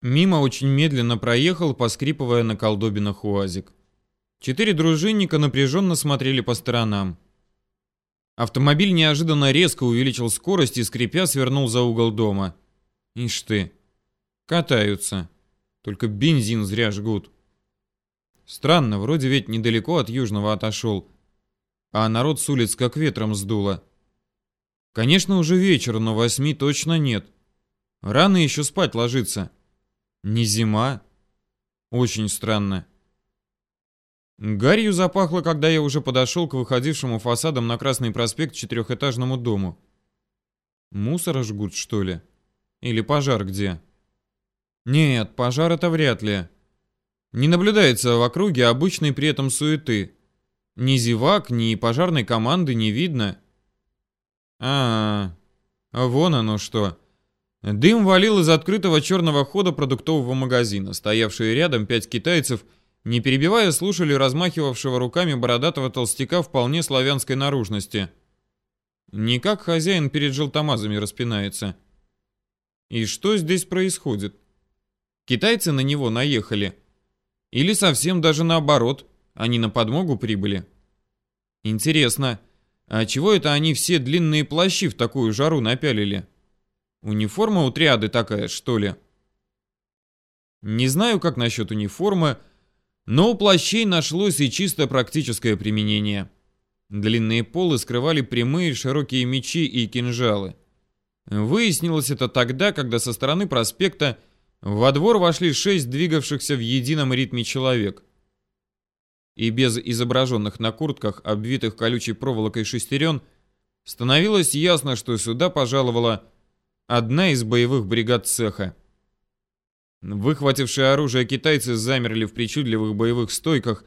Мимо очень медленно проехал, поскрипывая на колдобинах УАЗик. Четыре дружинника напряженно смотрели по сторонам. Автомобиль неожиданно резко увеличил скорость и, скрипя, свернул за угол дома. Ишь ты. Катаются. Только бензин зря жгут. Странно, вроде ведь недалеко от Южного отошел. А народ с улиц как ветром сдуло. Конечно, уже вечер, но восьми точно нет. Рано еще спать ложиться. Не зима? Очень странно. Гарью запахло, когда я уже подошел к выходившему фасадам на Красный проспект четырехэтажному дому. Мусора жгут, что ли? Или пожар где? Нет, пожар это вряд ли. Не наблюдается в округе обычной при этом суеты. Ни зевак, ни пожарной команды не видно. А, -а, -а вон оно что. Дым валил из открытого черного хода продуктового магазина. Стоявшие рядом пять китайцев, не перебивая, слушали размахивавшего руками бородатого толстяка вполне славянской наружности. Не как хозяин перед желтомазами распинается. И что здесь происходит? Китайцы на него наехали. Или совсем даже наоборот, они на подмогу прибыли. Интересно, а чего это они все длинные плащи в такую жару напялили? Униформа у триады такая, что ли? Не знаю, как насчет униформы, но у плащей нашлось и чисто практическое применение. Длинные полы скрывали прямые широкие мечи и кинжалы. Выяснилось это тогда, когда со стороны проспекта во двор вошли шесть двигавшихся в едином ритме человек. И без изображенных на куртках, обвитых колючей проволокой шестерен, становилось ясно, что сюда пожаловала одна из боевых бригад цеха. Выхватившие оружие китайцы замерли в причудливых боевых стойках,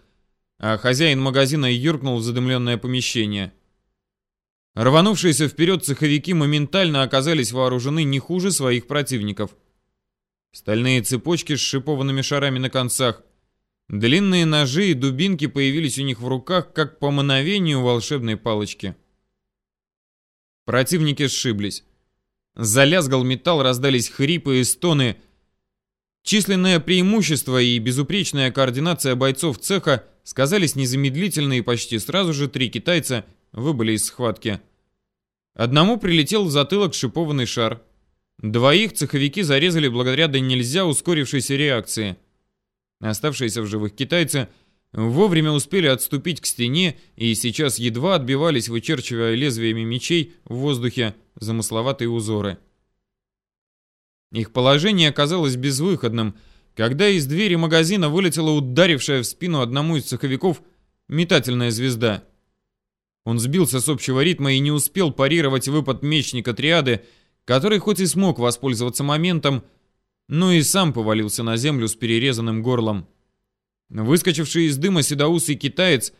а хозяин магазина юркнул в задымленное помещение. Рванувшиеся вперед цеховики моментально оказались вооружены не хуже своих противников. Стальные цепочки с шипованными шарами на концах, длинные ножи и дубинки появились у них в руках, как по мановению волшебной палочки. Противники сшиблись. Залязгал металл, раздались хрипы и стоны. Численное преимущество и безупречная координация бойцов цеха сказались незамедлительно, и почти сразу же три китайца выбыли из схватки. Одному прилетел в затылок шипованный шар. Двоих цеховики зарезали благодаря да нельзя ускорившейся реакции. Оставшиеся в живых китайцы вовремя успели отступить к стене и сейчас едва отбивались, вычерчивая лезвиями мечей в воздухе замысловатые узоры. Их положение оказалось безвыходным, когда из двери магазина вылетела ударившая в спину одному из цеховиков метательная звезда. Он сбился с общего ритма и не успел парировать выпад мечника триады, который хоть и смог воспользоваться моментом, но и сам повалился на землю с перерезанным горлом. Выскочивший из дыма седоусый китаец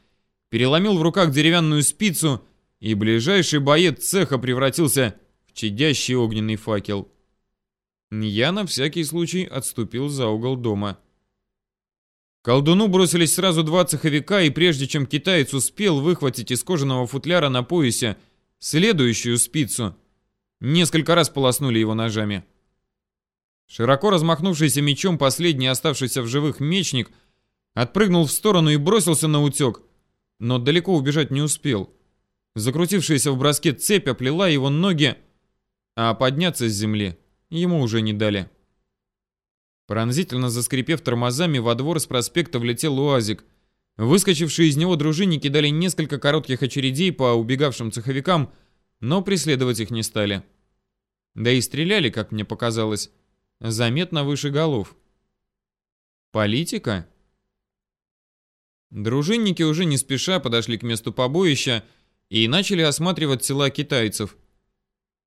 переломил в руках деревянную спицу, и ближайший боец цеха превратился в чадящий огненный факел. Я на всякий случай отступил за угол дома. Колдуну бросились сразу два цеховика, и прежде чем китаец успел выхватить из кожаного футляра на поясе следующую спицу, несколько раз полоснули его ножами. Широко размахнувшийся мечом последний оставшийся в живых мечник отпрыгнул в сторону и бросился на утек, но далеко убежать не успел. Закрутившаяся в броске цепь оплела его ноги, а подняться с земли ему уже не дали. Пронзительно заскрипев тормозами, во двор с проспекта влетел УАЗик. Выскочившие из него дружинники дали несколько коротких очередей по убегавшим цеховикам, но преследовать их не стали. Да и стреляли, как мне показалось, заметно выше голов. Политика? Дружинники уже не спеша подошли к месту побоища и начали осматривать тела китайцев.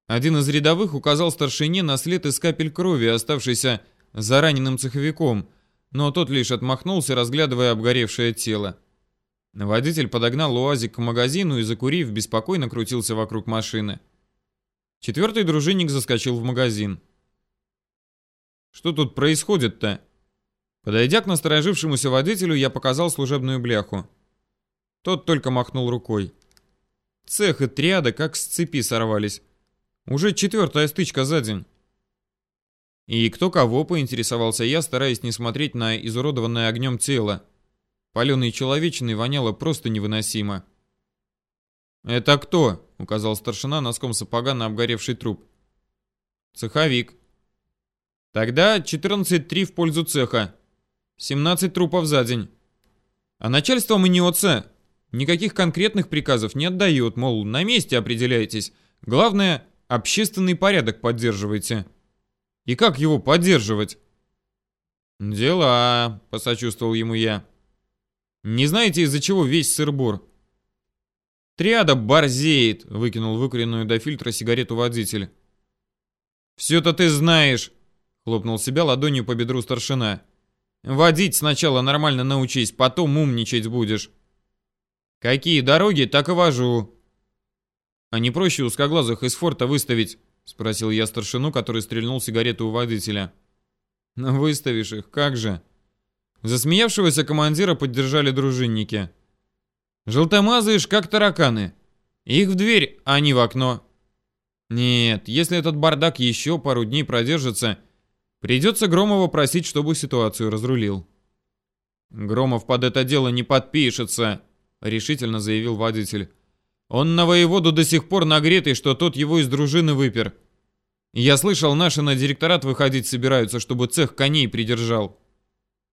Один из рядовых указал старшине на след из капель крови, оставшийся за раненым цеховиком, но тот лишь отмахнулся, разглядывая обгоревшее тело. Водитель подогнал УАЗик к магазину и, закурив, беспокойно крутился вокруг машины. Четвертый дружинник заскочил в магазин. Что тут происходит-то? Подойдя к насторожившемуся водителю, я показал служебную бляху. Тот только махнул рукой. Цех и триада как с цепи сорвались. Уже четвертая стычка за день. И кто кого, поинтересовался я, стараясь не смотреть на изуродованное огнем тело. Паленой человечиной воняло просто невыносимо. «Это кто?» — указал старшина носком сапога на обгоревший труп. «Цеховик». «Тогда 14-3 в пользу цеха. 17 трупов за день. А начальство мнется. Никаких конкретных приказов не отдает, мол, на месте определяйтесь. Главное, общественный порядок поддерживайте». И как его поддерживать? Дела, посочувствовал ему я. Не знаете, из-за чего весь сырбор? Триада борзеет, выкинул выкуренную до фильтра сигарету водитель. Все-то ты знаешь, хлопнул себя ладонью по бедру старшина. Водить сначала нормально научись, потом умничать будешь. Какие дороги, так и вожу. А не проще узкоглазых из форта выставить? Спросил я старшину, который стрельнул сигарету у водителя. «Ну, выставишь их, как же?» Засмеявшегося командира поддержали дружинники. «Желтомазаешь, как тараканы. Их в дверь, а не в окно». «Нет, если этот бардак еще пару дней продержится, придется Громова просить, чтобы ситуацию разрулил». «Громов под это дело не подпишется», — решительно заявил водитель. Он на воеводу до сих пор нагретый, что тот его из дружины выпер. Я слышал, наши на директорат выходить собираются, чтобы цех коней придержал.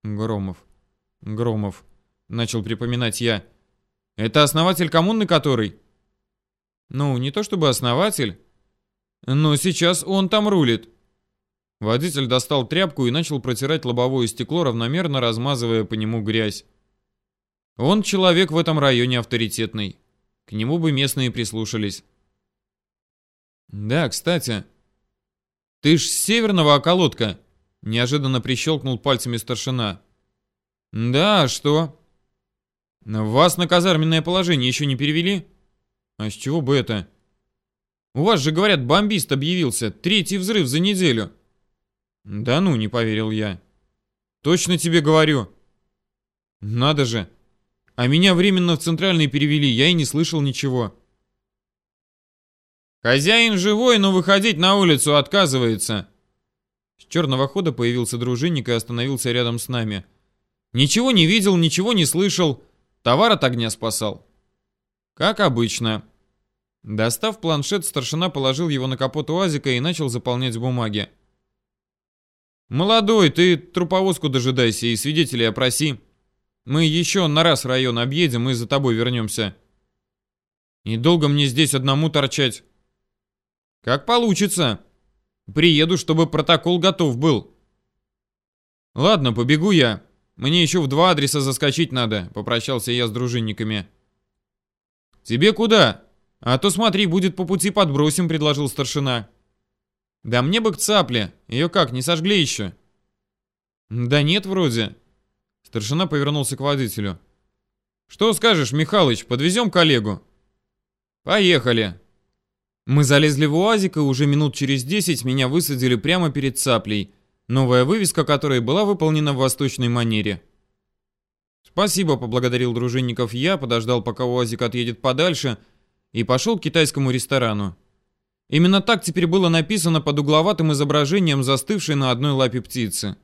Громов. Громов. Начал припоминать я. Это основатель коммуны который? Ну, не то чтобы основатель. Но сейчас он там рулит. Водитель достал тряпку и начал протирать лобовое стекло, равномерно размазывая по нему грязь. Он человек в этом районе авторитетный. К нему бы местные прислушались. Да, кстати. Ты ж с северного околотка. Неожиданно прищелкнул пальцами старшина. Да, а что? Вас на казарменное положение еще не перевели? А с чего бы это? У вас же, говорят, бомбист объявился. Третий взрыв за неделю. Да ну, не поверил я. Точно тебе говорю. Надо же. А меня временно в центральный перевели, я и не слышал ничего. Хозяин живой, но выходить на улицу отказывается. С черного хода появился дружинник и остановился рядом с нами. Ничего не видел, ничего не слышал. Товар от огня спасал. Как обычно. Достав планшет, старшина положил его на капот УАЗика и начал заполнять бумаги. «Молодой, ты труповозку дожидайся и свидетелей опроси. Мы еще на раз район объедем и за тобой вернемся. И долго мне здесь одному торчать? Как получится. Приеду, чтобы протокол готов был. Ладно, побегу я. Мне еще в два адреса заскочить надо, попрощался я с дружинниками. Тебе куда? А то смотри, будет по пути подбросим, предложил старшина. Да мне бы к цапле. Ее как, не сожгли еще? Да нет, вроде. Старшина повернулся к водителю. «Что скажешь, Михалыч, подвезем коллегу?» «Поехали!» Мы залезли в УАЗик, и уже минут через десять меня высадили прямо перед цаплей, новая вывеска которой была выполнена в восточной манере. «Спасибо», — поблагодарил дружинников я, подождал, пока УАЗик отъедет подальше, и пошел к китайскому ресторану. Именно так теперь было написано под угловатым изображением застывшей на одной лапе птицы.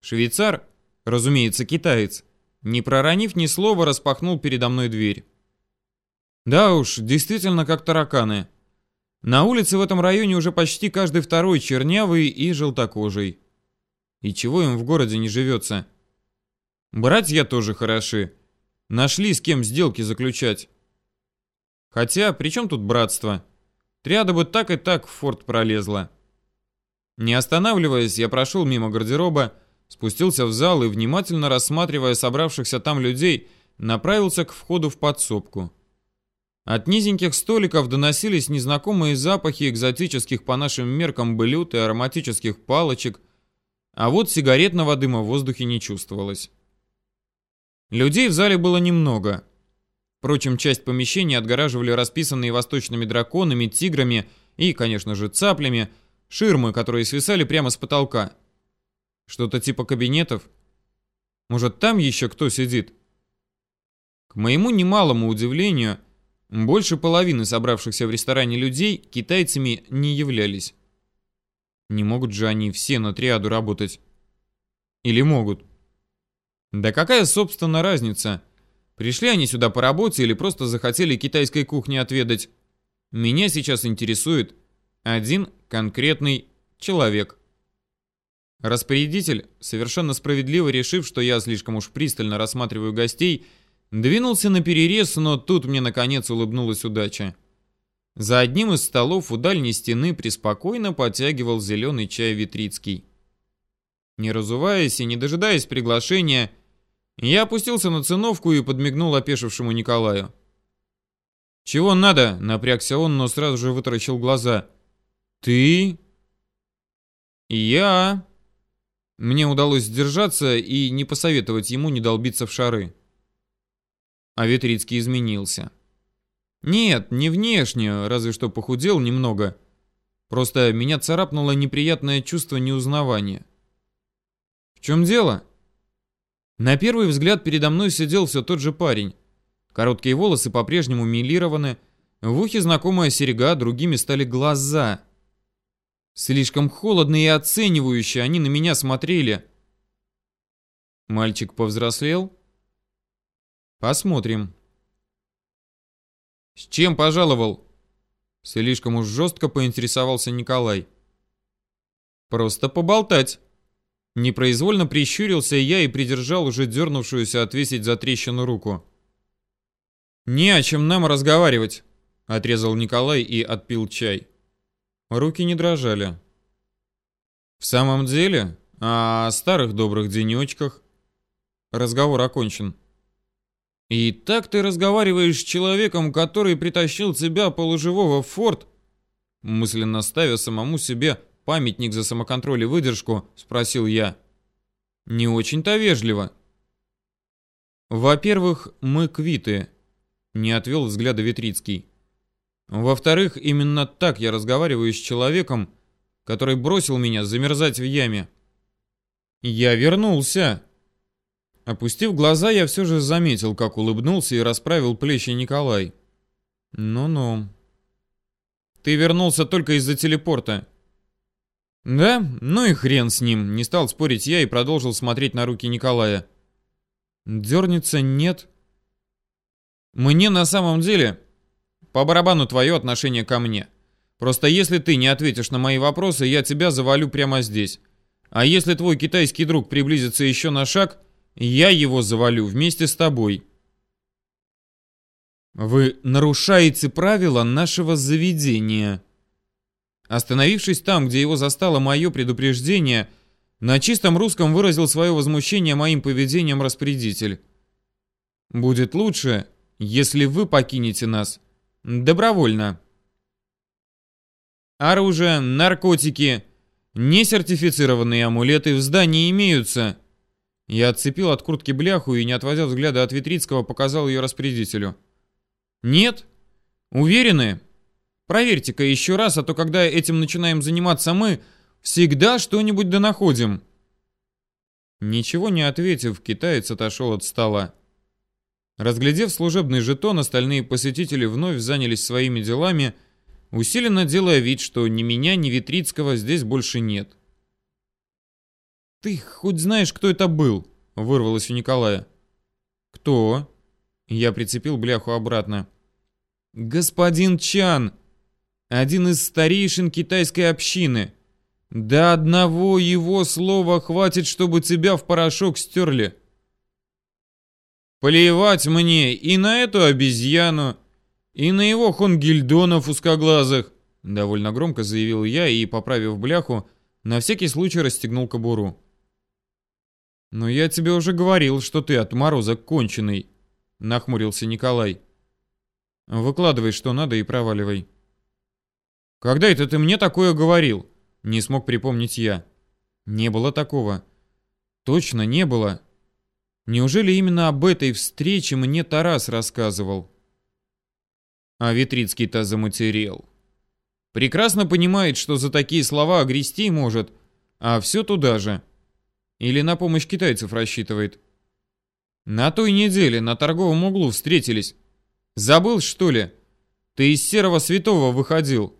Швейцар разумеется, китаец, не проронив ни слова, распахнул передо мной дверь. Да уж, действительно как тараканы. На улице в этом районе уже почти каждый второй чернявый и желтокожий. И чего им в городе не живется? Братья тоже хороши. Нашли с кем сделки заключать. Хотя, при чем тут братство? Триада бы так и так в форт пролезла. Не останавливаясь, я прошел мимо гардероба, спустился в зал и, внимательно рассматривая собравшихся там людей, направился к входу в подсобку. От низеньких столиков доносились незнакомые запахи экзотических по нашим меркам блюд и ароматических палочек, а вот сигаретного дыма в воздухе не чувствовалось. Людей в зале было немного. Впрочем, часть помещения отгораживали расписанные восточными драконами, тиграми и, конечно же, цаплями, ширмы, которые свисали прямо с потолка. Что-то типа кабинетов? Может, там еще кто сидит? К моему немалому удивлению, больше половины собравшихся в ресторане людей китайцами не являлись. Не могут же они все на триаду работать. Или могут? Да какая, собственно, разница? Пришли они сюда по работе или просто захотели китайской кухни отведать? Меня сейчас интересует один конкретный человек. Распорядитель, совершенно справедливо решив, что я слишком уж пристально рассматриваю гостей, двинулся на перерез, но тут мне наконец улыбнулась удача. За одним из столов у дальней стены преспокойно подтягивал зеленый чай Витрицкий. Не разуваясь и не дожидаясь приглашения, я опустился на циновку и подмигнул опешившему Николаю. «Чего надо?» — напрягся он, но сразу же вытаращил глаза. «Ты?» «Я?» Мне удалось сдержаться и не посоветовать ему не долбиться в шары. А Ветрицкий изменился. Нет, не внешне, разве что похудел немного. Просто меня царапнуло неприятное чувство неузнавания. В чем дело? На первый взгляд передо мной сидел все тот же парень. Короткие волосы по-прежнему милированы, в ухе знакомая серега, другими стали глаза. Слишком холодно и оценивающе они на меня смотрели. Мальчик повзрослел? Посмотрим. «С чем пожаловал?» Слишком уж жестко поинтересовался Николай. «Просто поболтать». Непроизвольно прищурился я и придержал уже дернувшуюся отвесить за трещину руку. «Не о чем нам разговаривать», — отрезал Николай и отпил чай. Руки не дрожали. «В самом деле, о старых добрых денечках разговор окончен». И так ты разговариваешь с человеком, который притащил тебя полуживого в форт? Мысленно ставя самому себе памятник за самоконтроль и выдержку, спросил я. Не очень-то вежливо. Во-первых, мы квиты, не отвел взгляда Ветрицкий. Во-вторых, именно так я разговариваю с человеком, который бросил меня замерзать в яме. Я вернулся. Опустив глаза, я все же заметил, как улыбнулся и расправил плечи Николай. Ну-ну. Ты вернулся только из-за телепорта. Да? Ну и хрен с ним. Не стал спорить я и продолжил смотреть на руки Николая. Дернется нет. Мне на самом деле по барабану твое отношение ко мне. Просто если ты не ответишь на мои вопросы, я тебя завалю прямо здесь. А если твой китайский друг приблизится еще на шаг, я его завалю вместе с тобой. Вы нарушаете правила нашего заведения. Остановившись там, где его застало мое предупреждение, на чистом русском выразил свое возмущение моим поведением распорядитель. Будет лучше, если вы покинете нас добровольно. Оружие, наркотики, несертифицированные амулеты в здании имеются. Я отцепил от куртки бляху и, не отводя взгляда от Витрицкого, показал ее распорядителю. «Нет? Уверены? Проверьте-ка еще раз, а то когда этим начинаем заниматься мы, всегда что-нибудь да находим». Ничего не ответив, китаец отошел от стола. Разглядев служебный жетон, остальные посетители вновь занялись своими делами, усиленно делая вид, что ни меня, ни Витрицкого здесь больше нет. «Ты хоть знаешь, кто это был?» — вырвалось у Николая. «Кто?» Я прицепил бляху обратно. «Господин Чан, один из старейшин китайской общины. До одного его слова хватит, чтобы тебя в порошок стерли». «Плевать мне и на эту обезьяну, и на его хонгильдонов узкоглазых», довольно громко заявил я и, поправив бляху, на всякий случай расстегнул кобуру. «Но я тебе уже говорил, что ты отморозок конченый», — нахмурился Николай. «Выкладывай, что надо, и проваливай». «Когда это ты мне такое говорил?» — не смог припомнить я. «Не было такого». «Точно не было. Неужели именно об этой встрече мне Тарас рассказывал?» А Витрицкий-то заматерел. Прекрасно понимает, что за такие слова огрести может, а все туда же. Или на помощь китайцев рассчитывает? На той неделе на торговом углу встретились. Забыл, что ли? Ты из серого святого выходил.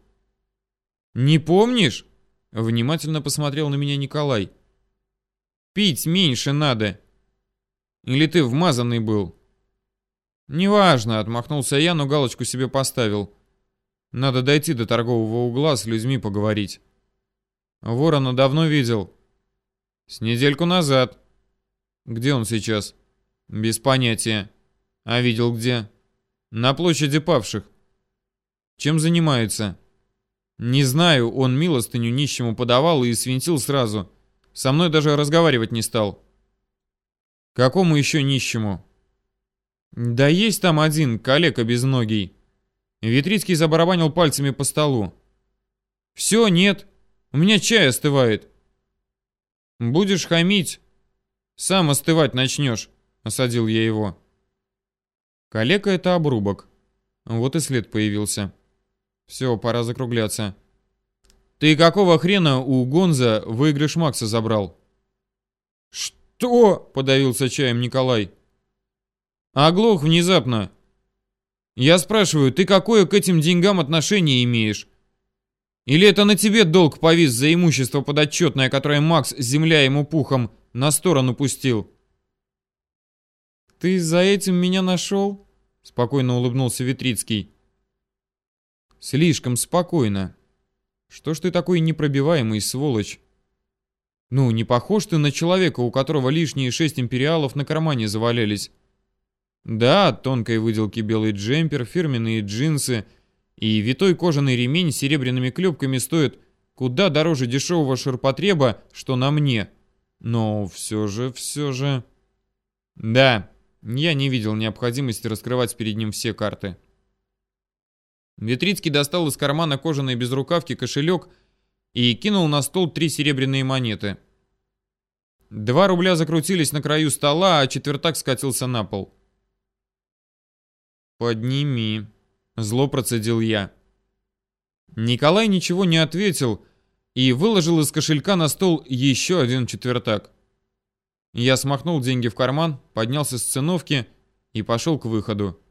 Не помнишь? Внимательно посмотрел на меня Николай. Пить меньше надо. Или ты вмазанный был? Неважно, отмахнулся я, но галочку себе поставил. Надо дойти до торгового угла, с людьми поговорить. Ворона давно видел. С недельку назад. Где он сейчас? Без понятия. А видел где? На площади павших. Чем занимается? Не знаю, он милостыню нищему подавал и свинтил сразу. Со мной даже разговаривать не стал. Какому еще нищему? Да есть там один, калека безногий. Витрицкий забарабанил пальцами по столу. Все, нет. У меня чай остывает. Будешь хамить, сам остывать начнешь, осадил я его. Калека это обрубок. Вот и след появился. Все, пора закругляться. Ты какого хрена у Гонза выигрыш Макса забрал? Что? Подавился чаем Николай. Оглох внезапно. Я спрашиваю, ты какое к этим деньгам отношение имеешь? Или это на тебе долг повис за имущество подотчетное, которое Макс, земля ему пухом, на сторону пустил? Ты за этим меня нашел? Спокойно улыбнулся Витрицкий. Слишком спокойно. Что ж ты такой непробиваемый, сволочь? Ну, не похож ты на человека, у которого лишние шесть империалов на кармане завалялись. Да, тонкой выделки белый джемпер, фирменные джинсы и витой кожаный ремень с серебряными клепками стоят куда дороже дешевого ширпотреба, что на мне. Но все же, все же... Да, я не видел необходимости раскрывать перед ним все карты. Витрицкий достал из кармана кожаной безрукавки кошелек и кинул на стол три серебряные монеты. Два рубля закрутились на краю стола, а четвертак скатился на пол. «Подними», — зло процедил я. Николай ничего не ответил и выложил из кошелька на стол еще один четвертак. Я смахнул деньги в карман, поднялся с циновки и пошел к выходу.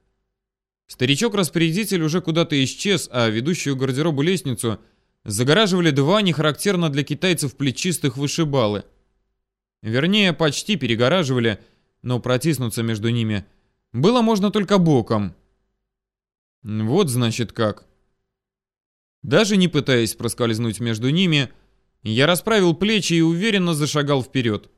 Старичок-распорядитель уже куда-то исчез, а ведущую гардеробу лестницу загораживали два нехарактерно для китайцев плечистых вышибалы. Вернее, почти перегораживали, но протиснуться между ними было можно только боком. Вот значит как. Даже не пытаясь проскользнуть между ними, я расправил плечи и уверенно зашагал вперед.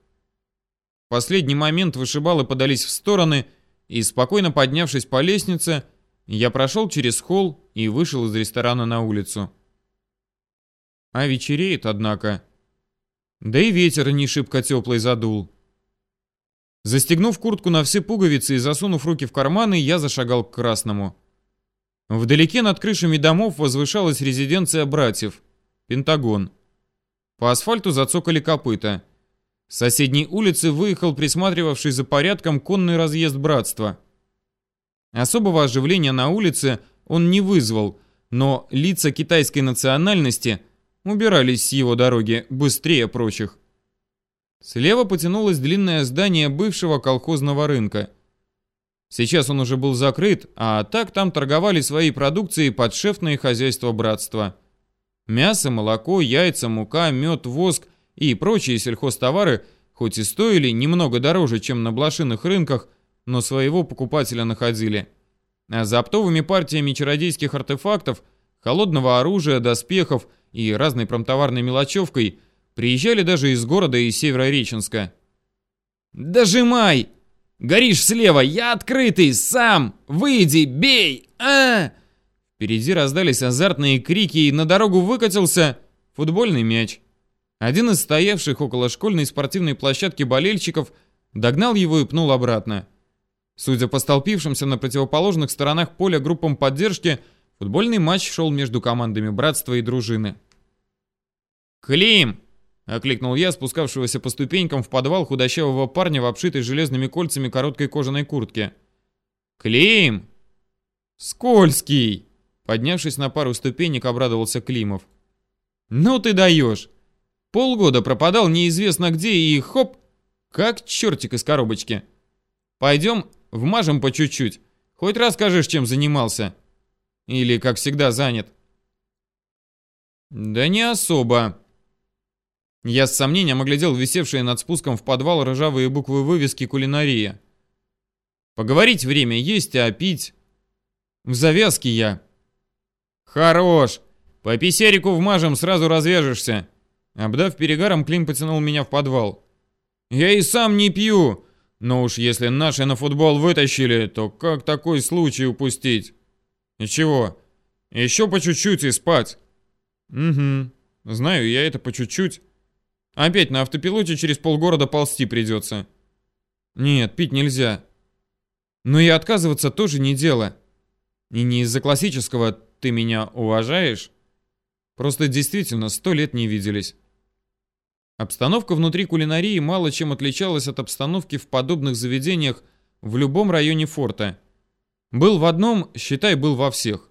В последний момент вышибалы подались в стороны, и, спокойно поднявшись по лестнице, я прошел через холл и вышел из ресторана на улицу. А вечереет, однако. Да и ветер не шибко теплый задул. Застегнув куртку на все пуговицы и засунув руки в карманы, я зашагал к красному. Вдалеке над крышами домов возвышалась резиденция братьев. Пентагон. По асфальту зацокали копыта. С соседней улицы выехал присматривавший за порядком конный разъезд братства. Особого оживления на улице он не вызвал, но лица китайской национальности убирались с его дороги быстрее прочих. Слева потянулось длинное здание бывшего колхозного рынка. Сейчас он уже был закрыт, а так там торговали своей продукцией подшефные хозяйства братства. Мясо, молоко, яйца, мука, мед, воск и прочие сельхозтовары, хоть и стоили немного дороже, чем на блошиных рынках, но своего покупателя находили. А за оптовыми партиями чародейских артефактов, холодного оружия, доспехов и разной промтоварной мелочевкой приезжали даже из города и Северореченска. «Дожимай! Горишь слева, я открытый, сам! Выйди, бей! а Впереди раздались азартные крики, и на дорогу выкатился футбольный мяч. Один из стоявших около школьной спортивной площадки болельщиков догнал его и пнул обратно. Судя по столпившимся на противоположных сторонах поля группам поддержки, футбольный матч шел между командами братства и дружины. «Клим!» — окликнул я спускавшегося по ступенькам в подвал худощавого парня в обшитой железными кольцами короткой кожаной куртке. «Клим!» «Скользкий!» Поднявшись на пару ступенек, обрадовался Климов. «Ну ты даешь! Полгода пропадал неизвестно где и хоп, как чертик из коробочки. Пойдем Вмажем по чуть-чуть. Хоть расскажешь, чем занимался. Или, как всегда, занят. Да не особо. Я с сомнением оглядел висевшие над спуском в подвал ржавые буквы вывески «Кулинария». Поговорить время есть, а пить... В завязке я. Хорош. По писярику вмажем, сразу развяжешься. Обдав перегаром, Клим потянул меня в подвал. Я и сам не пью. Но уж если наши на футбол вытащили, то как такой случай упустить? И чего? Еще по чуть-чуть и спать. Угу. Знаю я это по чуть-чуть. Опять на автопилоте через полгорода ползти придется. Нет, пить нельзя. Но и отказываться тоже не дело. И не из-за классического «ты меня уважаешь?» Просто действительно сто лет не виделись. Обстановка внутри кулинарии мало чем отличалась от обстановки в подобных заведениях в любом районе форта. Был в одном, считай, был во всех.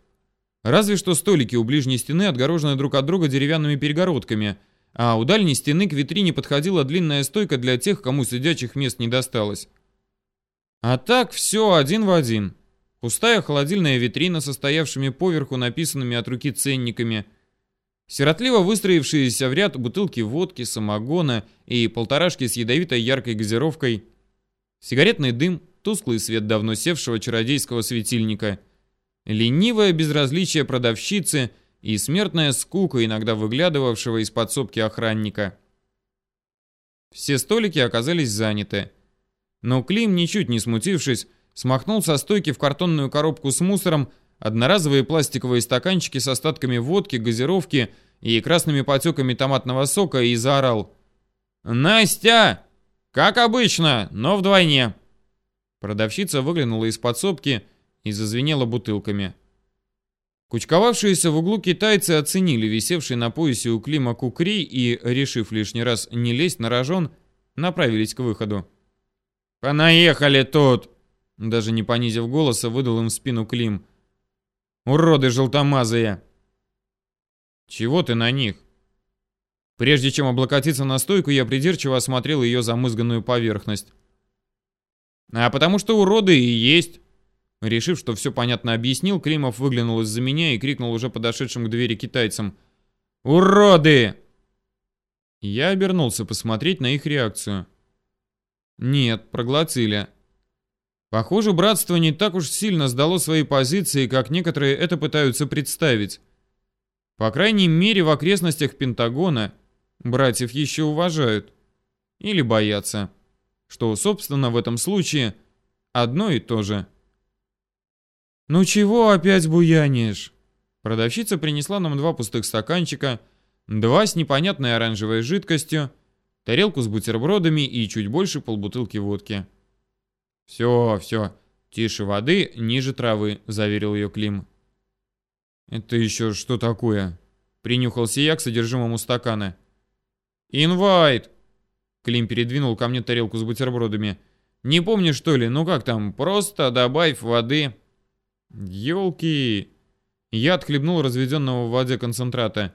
Разве что столики у ближней стены отгорожены друг от друга деревянными перегородками, а у дальней стены к витрине подходила длинная стойка для тех, кому сидячих мест не досталось. А так все один в один. Пустая холодильная витрина со стоявшими поверху написанными от руки ценниками, сиротливо выстроившиеся в ряд бутылки водки, самогона и полторашки с ядовитой яркой газировкой, сигаретный дым, тусклый свет давно севшего чародейского светильника — ленивое безразличие продавщицы и смертная скука, иногда выглядывавшего из подсобки охранника. Все столики оказались заняты. Но Клим, ничуть не смутившись, смахнул со стойки в картонную коробку с мусором одноразовые пластиковые стаканчики с остатками водки, газировки и красными потеками томатного сока и заорал. «Настя! Как обычно, но вдвойне!» Продавщица выглянула из подсобки и зазвенела бутылками. Кучковавшиеся в углу китайцы оценили висевший на поясе у Клима кукри и, решив лишний раз не лезть на рожон, направились к выходу. «Понаехали тут!» Даже не понизив голоса, выдал им в спину Клим. «Уроды желтомазые!» «Чего ты на них?» Прежде чем облокотиться на стойку, я придирчиво осмотрел ее замызганную поверхность. «А потому что уроды и есть!» Решив, что все понятно объяснил, Климов выглянул из-за меня и крикнул уже подошедшим к двери китайцам. «Уроды!» Я обернулся посмотреть на их реакцию. Нет, проглотили. Похоже, братство не так уж сильно сдало свои позиции, как некоторые это пытаются представить. По крайней мере, в окрестностях Пентагона братьев еще уважают. Или боятся. Что, собственно, в этом случае одно и то же. «Ну чего опять буянишь?» Продавщица принесла нам два пустых стаканчика, два с непонятной оранжевой жидкостью, тарелку с бутербродами и чуть больше полбутылки водки. «Все, все, тише воды, ниже травы», — заверил ее Клим. «Это еще что такое?» — принюхался я к содержимому стакана. «Инвайт!» Клим передвинул ко мне тарелку с бутербродами. «Не помнишь, что ли? Ну как там? Просто добавь воды». Ёлки! Я отхлебнул разведенного в воде концентрата.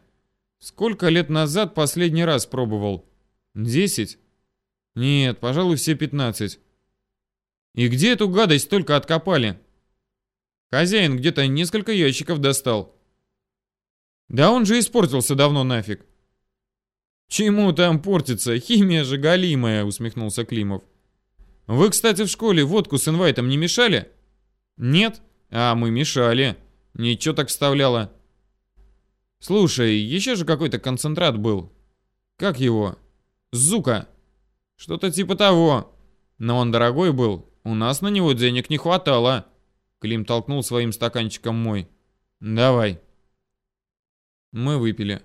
Сколько лет назад последний раз пробовал? Десять? Нет, пожалуй, все пятнадцать. И где эту гадость только откопали? Хозяин где-то несколько ящиков достал. Да он же испортился давно нафиг. Чему там портится? Химия же галимая, усмехнулся Климов. Вы, кстати, в школе водку с инвайтом не мешали? Нет? А мы мешали. Ничего так вставляло. Слушай, еще же какой-то концентрат был. Как его? Зука. Что-то типа того. Но он дорогой был. У нас на него денег не хватало. Клим толкнул своим стаканчиком мой. Давай. Мы выпили.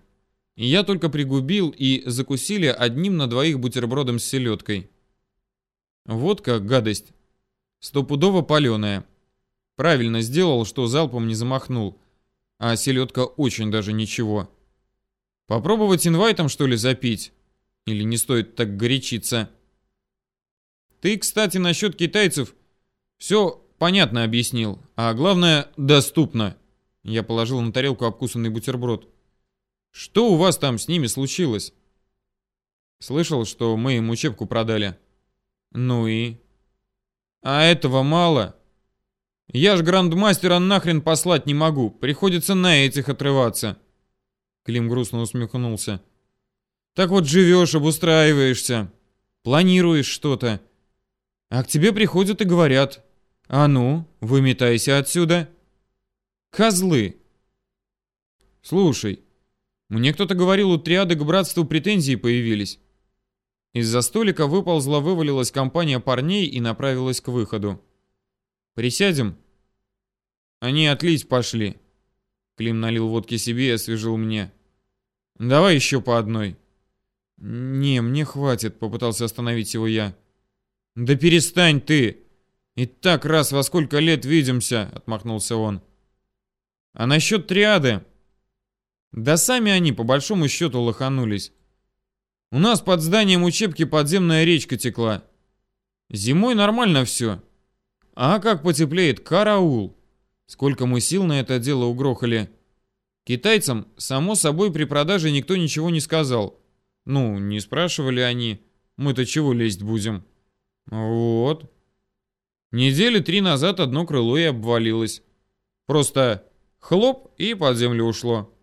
Я только пригубил и закусили одним на двоих бутербродом с селедкой. Водка, гадость. Стопудово паленая. Правильно сделал, что залпом не замахнул. А селедка очень даже ничего. Попробовать инвайтом, что ли, запить? Или не стоит так горячиться? Ты, кстати, насчет китайцев все понятно объяснил. А главное, доступно. Я положил на тарелку обкусанный бутерброд. Что у вас там с ними случилось? Слышал, что мы им учебку продали. Ну и? А этого мало? Я ж грандмастера нахрен послать не могу. Приходится на этих отрываться. Клим грустно усмехнулся. Так вот живешь, обустраиваешься, планируешь что-то. А к тебе приходят и говорят, а ну, выметайся отсюда. Козлы. Слушай, мне кто-то говорил, у триады к братству претензии появились. Из-за столика выползла, вывалилась компания парней и направилась к выходу. «Присядем?» «Они отлить пошли». Клим налил водки себе и освежил мне. «Давай еще по одной». «Не, мне хватит», — попытался остановить его я. «Да перестань ты! И так раз во сколько лет видимся!» — отмахнулся он. «А насчет триады?» «Да сами они, по большому счету, лоханулись. У нас под зданием учебки подземная речка текла. Зимой нормально все. А как потеплеет, караул. Сколько мы сил на это дело угрохали. Китайцам, само собой, при продаже никто ничего не сказал. Ну, не спрашивали они. Мы-то чего лезть будем? Вот. Недели три назад одно крыло и обвалилось. Просто хлоп и под землю ушло.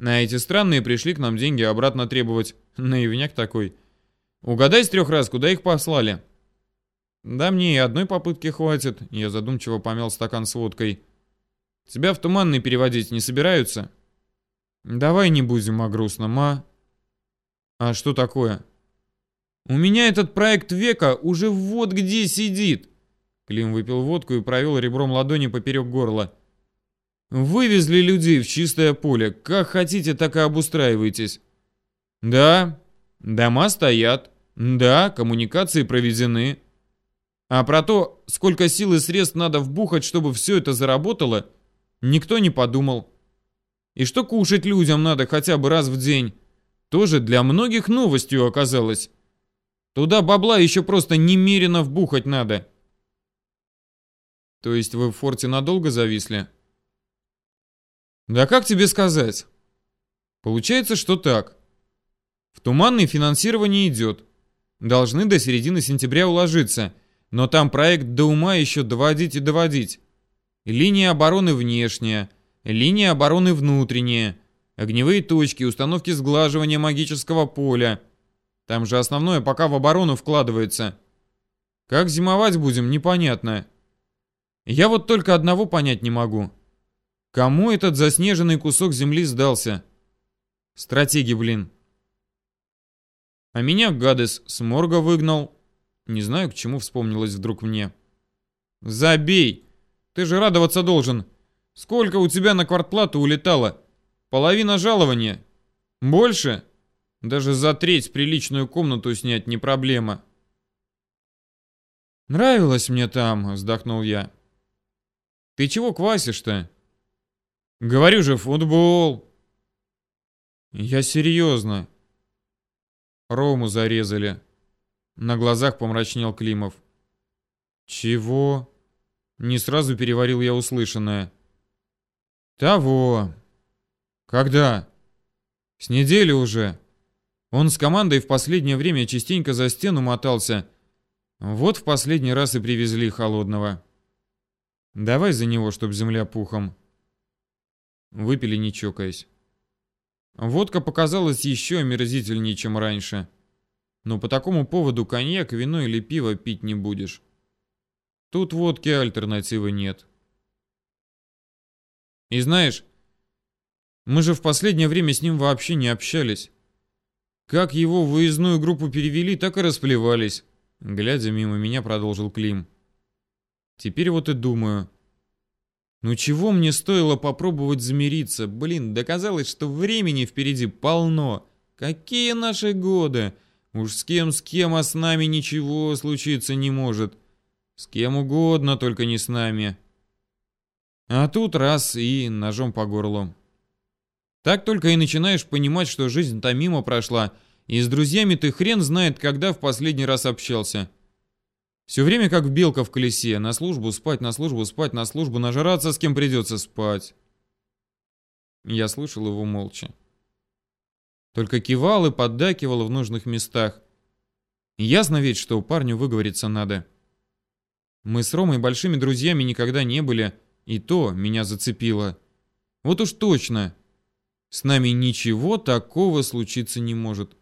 На эти странные пришли к нам деньги обратно требовать. Наивняк такой. Угадай с трех раз, куда их послали. Да мне и одной попытки хватит. Я задумчиво помял стакан с водкой. Тебя в туманный переводить не собираются? Давай не будем о грустном, а? А что такое? У меня этот проект века уже вот где сидит. Клим выпил водку и провел ребром ладони поперек горла. Вывезли людей в чистое поле. Как хотите, так и обустраивайтесь. Да, дома стоят. Да, коммуникации проведены. А про то, сколько сил и средств надо вбухать, чтобы все это заработало, никто не подумал. И что кушать людям надо хотя бы раз в день, тоже для многих новостью оказалось. Туда бабла еще просто немерено вбухать надо. То есть вы в форте надолго зависли? Да как тебе сказать? Получается, что так. В туманный финансирование идет. Должны до середины сентября уложиться, но там проект до ума еще доводить и доводить. Линия обороны внешняя, линия обороны внутренняя, огневые точки, установки сглаживания магического поля. Там же основное пока в оборону вкладывается. Как зимовать будем, непонятно. Я вот только одного понять не могу. Кому этот заснеженный кусок земли сдался? Стратеги, блин. А меня Гадес с морга выгнал. Не знаю, к чему вспомнилось вдруг мне. Забей! Ты же радоваться должен. Сколько у тебя на квартплату улетало? Половина жалования? Больше? Даже за треть приличную комнату снять не проблема. Нравилось мне там, вздохнул я. Ты чего квасишь-то? Говорю же, футбол. Я серьезно. Рому зарезали. На глазах помрачнел Климов. Чего? Не сразу переварил я услышанное. Того. Когда? С недели уже. Он с командой в последнее время частенько за стену мотался. Вот в последний раз и привезли холодного. Давай за него, чтоб земля пухом. Выпили, не чокаясь. Водка показалась еще омерзительнее, чем раньше. Но по такому поводу коньяк, вино или пиво пить не будешь. Тут водки альтернативы нет. И знаешь, мы же в последнее время с ним вообще не общались. Как его в выездную группу перевели, так и расплевались. Глядя мимо меня, продолжил Клим. Теперь вот и думаю, ну чего мне стоило попробовать замириться? Блин, доказалось, что времени впереди полно. Какие наши годы? Уж с кем с кем, а с нами ничего случиться не может. С кем угодно, только не с нами. А тут раз и ножом по горлу. Так только и начинаешь понимать, что жизнь-то мимо прошла, и с друзьями ты хрен знает, когда в последний раз общался. Все время как белка в колесе. На службу спать, на службу спать, на службу нажраться, с кем придется спать. Я слушал его молча. Только кивал и поддакивал в нужных местах. Ясно ведь, что парню выговориться надо. Мы с Ромой большими друзьями никогда не были, и то меня зацепило. Вот уж точно. С нами ничего такого случиться не может.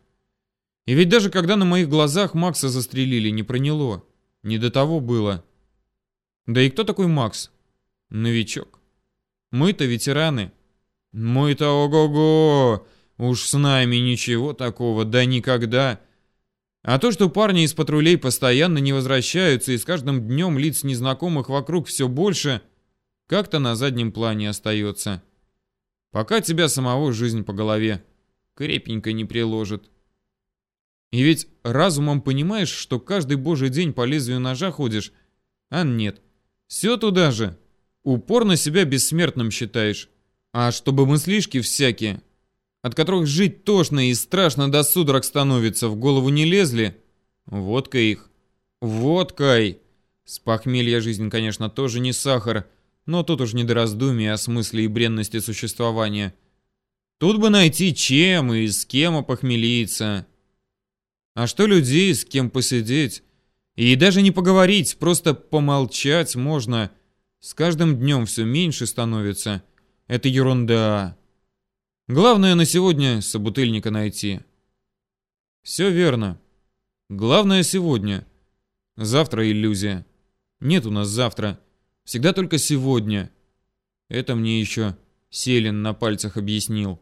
И ведь даже когда на моих глазах Макса застрелили, не проняло. Не до того было. Да и кто такой Макс? Новичок. Мы-то ветераны. Мы-то ого-го! Уж с нами ничего такого, да никогда. А то, что парни из патрулей постоянно не возвращаются и с каждым днем лиц незнакомых вокруг все больше, как-то на заднем плане остается. Пока тебя самого жизнь по голове крепенько не приложит. И ведь разумом понимаешь, что каждый божий день по лезвию ножа ходишь, а нет. Все туда же. Упорно себя бессмертным считаешь. А чтобы мыслишки всякие, от которых жить тошно и страшно до судорог становится, в голову не лезли, водка их. Водкой. С похмелья жизнь, конечно, тоже не сахар, но тут уж не до раздумий о смысле и бренности существования. Тут бы найти чем и с кем опохмелиться. А что людей, с кем посидеть? И даже не поговорить, просто помолчать можно. С каждым днем все меньше становится. Это ерунда. Главное на сегодня собутыльника найти. Все верно. Главное сегодня. Завтра иллюзия. Нет у нас завтра. Всегда только сегодня. Это мне еще Селин на пальцах объяснил.